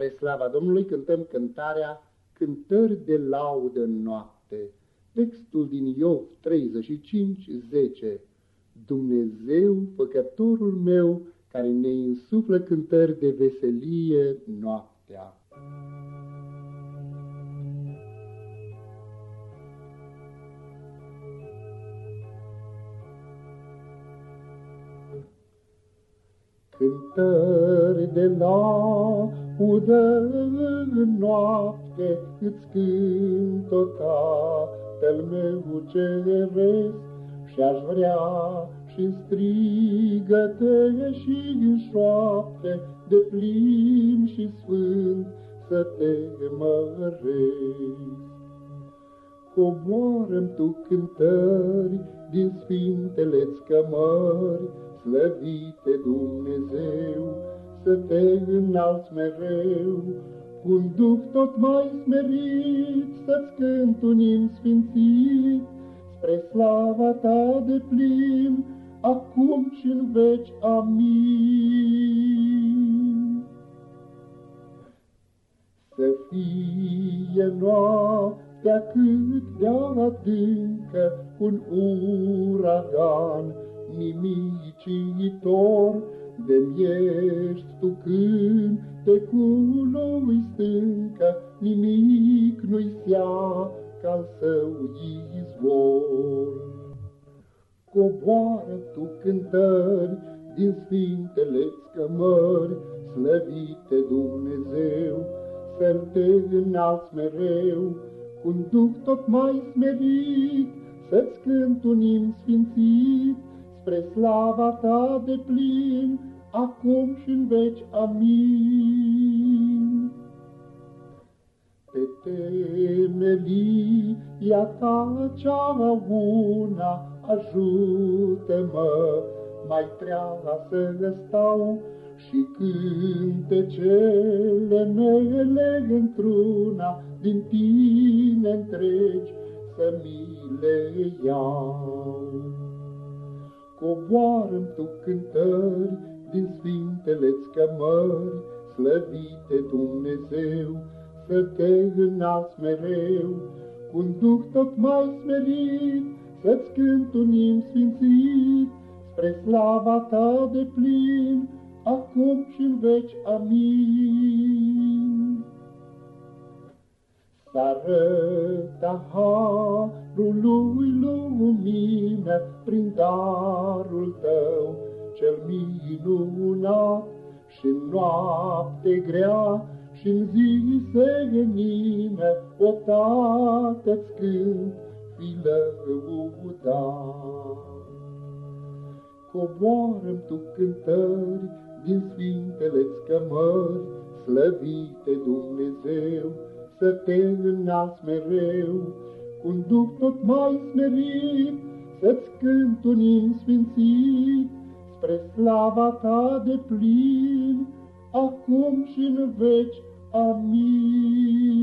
Spre slava Domnului cântăm cântarea Cântări de laudă în noapte. Textul din Iov 35, 10. Dumnezeu, făcătorul meu, care ne insuflă cântări de veselie noaptea. Cântări de laudă în noapte, Îți cânt tot tatăl meu ceresc, Și-aș vrea și strigăte și în șoapte, De plin și sfânt să te măresc. Coboară-mi tu cântări din sfintele-ți cămări, Slăvite Dumnezeu, să te înalți mereu, un duh tot mai smerit, să-ți cânt un sfințit, spre slava ta de plin, acum și în veci. Amin. Să fie noaptea cât de adâncă, un uragan, nimicitor, de-mi ești tu cântecului stâncă, nimic nu-i sea ca său izvor. Coboară tu cântări din sfintele scămări, slăvite Dumnezeu, să te înalți mereu, cu un duc tot mai smerit, să-ți cânt un sfințit, spre slava ta de plin, acum și în veci. Amin. Pe temelia ta cea una, ajută-mă mai treaba să stau și cântecele mele într-una din tine întregi să mi le iau. Coboară-mi tu cântări din sfintele-ți cămări, slăvite Dumnezeu, să te înalți mereu, cu un duh tot mai smerit, să-ți cânt un im sfințit, spre slava ta de plin, acum și în veci. Amin. Să arăta harul lui lumină prin darul tău cel minunat și noapte grea și în zi senină o tată-ți cânt fi lăudat. Coboară-mi tu cântări din sfintele-ți cămări, slăvite Dumnezeu, să te înalți mereu, cu un duc tot mai smerit, să-ți cânt un sfințit, spre slava ta de plin, acum și în veci. Amin.